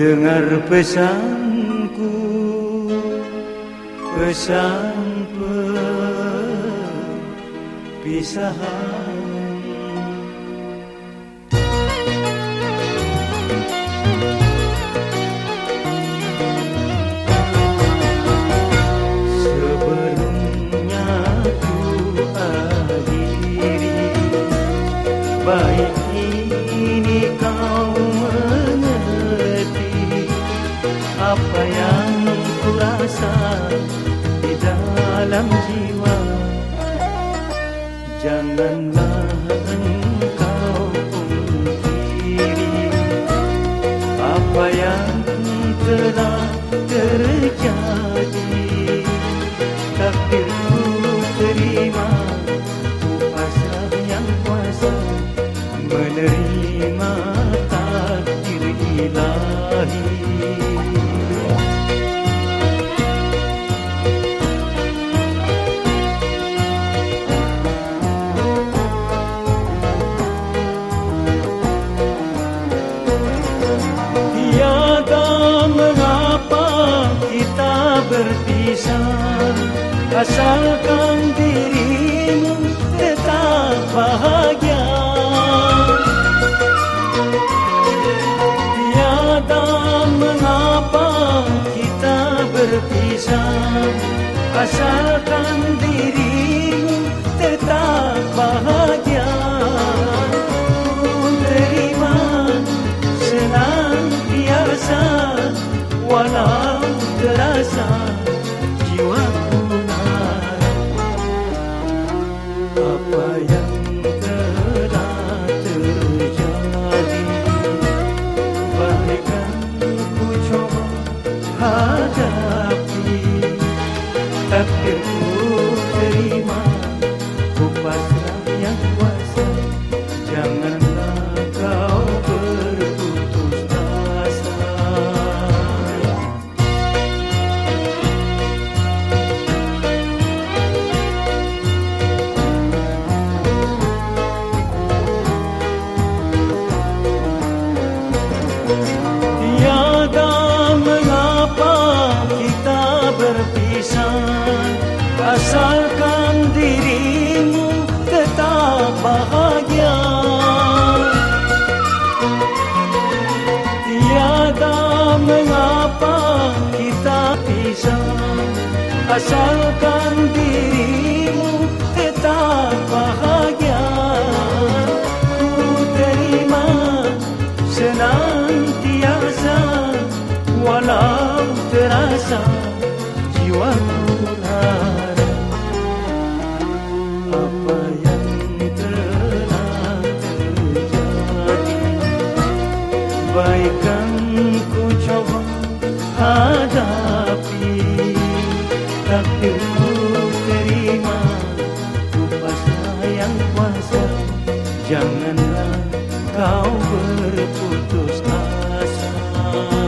Dengar pesanku Pesan perpisahan. Sebelumnya ku akhiri Baik yang ku rasa di dalam jiwa. Janganlah engkau pungkiri Apa yang telah terjadi. Takdirku terima Ku pasrah yang kuasa Menerima takdir ilahi Asalkan dirimu tetap bahagia. Tiada mengapa kita berpisah. Asalkan dirimu tetap bahagia. Terima senantiasa Walau terasa Terima Ku yang kuasa. Janganlah kau berputus asa. Tiada mengapa kita berpisah pisah Asalkan dirimu tetap bahagia. Ku terima senantiasa Walau terasa jiwaku lara. Apa yang takdirku terima Kupasa yang kuasa. Janganlah kau berputus asa.